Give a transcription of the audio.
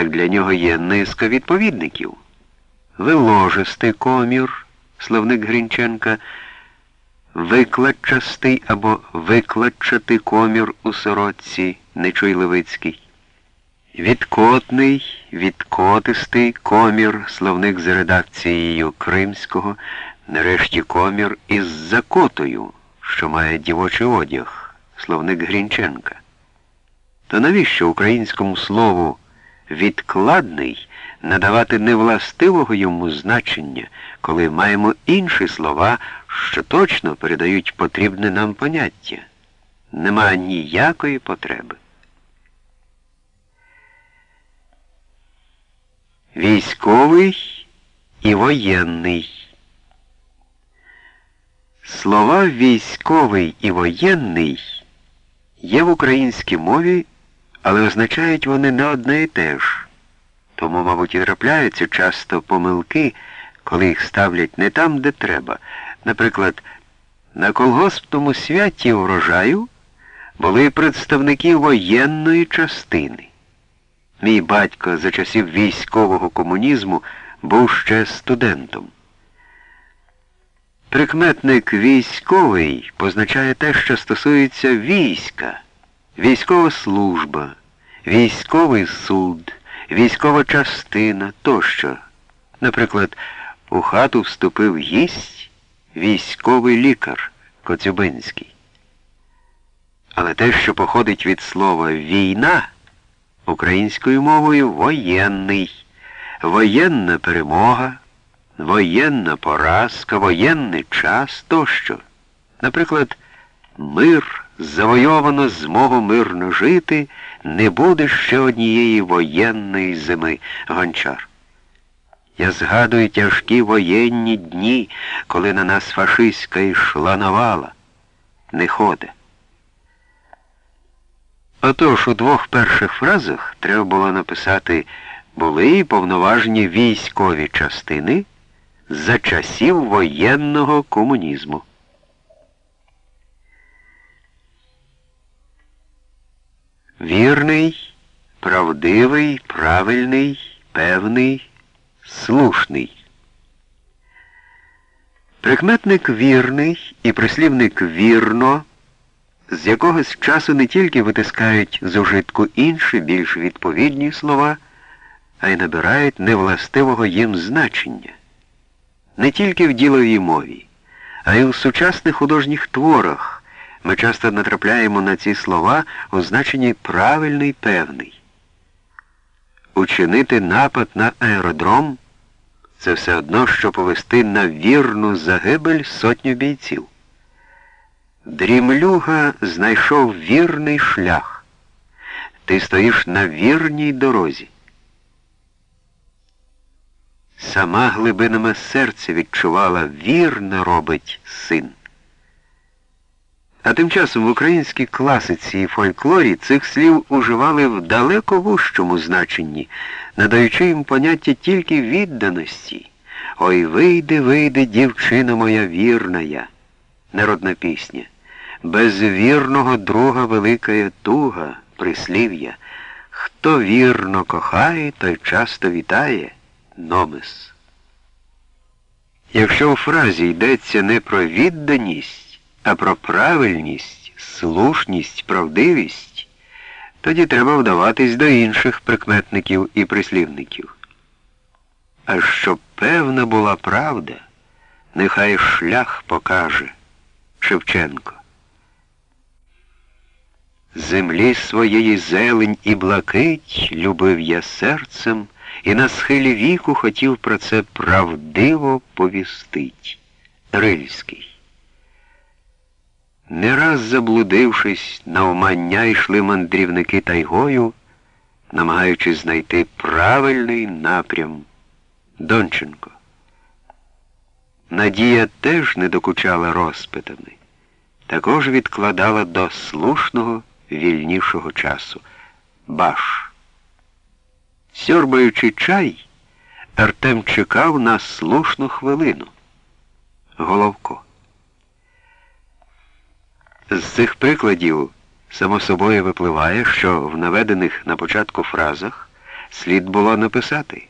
так для нього є низка відповідників. Виложистий комір, словник Грінченка, викладчастий або викладчатий комір у сорочці Нечуй Левицький. Відкотний, відкотистий комір, словник за редакцією Кримського, нарешті комір із закотою, що має дівочий одяг, словник Грінченка. То навіщо українському слову відкладний надавати невластивого йому значення, коли маємо інші слова, що точно передають потрібне нам поняття? Нема ніякої потреби. Військовий і воєнний. Слова військовий і воєнний є в українській мові, але означають вони не одне і те ж. Тому, мабуть, і трапляються часто помилки, коли їх ставлять не там, де треба. Наприклад, на колгоспному святі урожаю були представники воєнної частини. Мій батько за часів військового комунізму був ще студентом. Прикметник військовий позначає те, що стосується війська, військова служба, військовий суд, військова частина тощо. Наприклад, у хату вступив гість військовий лікар Коцюбинський. Але те, що походить від слова війна, українською мовою воєнний, воєнна перемога, воєнна поразка, воєнний час тощо. Наприклад, мир завойовано змогу мирно жити, не буде ще однієї воєнної зими гончар. Я згадую тяжкі воєнні дні, коли на нас фашистська йшла навала. Не ходе. Отож у двох перших фразах треба було написати були повноважні військові частини за часів воєнного комунізму. Вірний, правдивий, правильний, певний, слушний. Прикметник вірний і прислівник вірно з якогось часу не тільки витискають з ужитку інші, більш відповідні слова, а й набирають невластивого їм значення. Не тільки в діловій мові, а й у сучасних художніх творах ми часто натрапляємо на ці слова у значенні правильний певний. Учинити напад на аеродром це все одно, що повести на вірну загибель сотню бійців. Дрімлюга знайшов вірний шлях. Ти стоїш на вірній дорозі. Сама глибинами серця відчувала вірно робить син. А тим часом в українській класиці і фольклорі цих слів уживали в далеко вущому значенні, надаючи їм поняття тільки відданості. Ой вийди, вийди, дівчина моя вірна. Народна пісня. Без вірного друга великая туга, прислів'я. Хто вірно кохає, той часто вітає номис. Якщо у фразі йдеться не про відданість, а про правильність, слушність, правдивість, тоді треба вдаватись до інших прикметників і прислівників. А щоб певна була правда, нехай шлях покаже Шевченко. Землі своєї зелень і блакить любив я серцем, і на схилі віку хотів про це правдиво повістить. Рильський. Не раз заблудившись, на умання йшли мандрівники тайгою, намагаючись знайти правильний напрям. Донченко. Надія теж не докучала розпитами, також відкладала до слушного вільнішого часу. Баш. Сьорбаючи чай, Артем чекав на слушну хвилину. Головко. З цих прикладів само собою випливає, що в наведених на початку фразах слід було написати.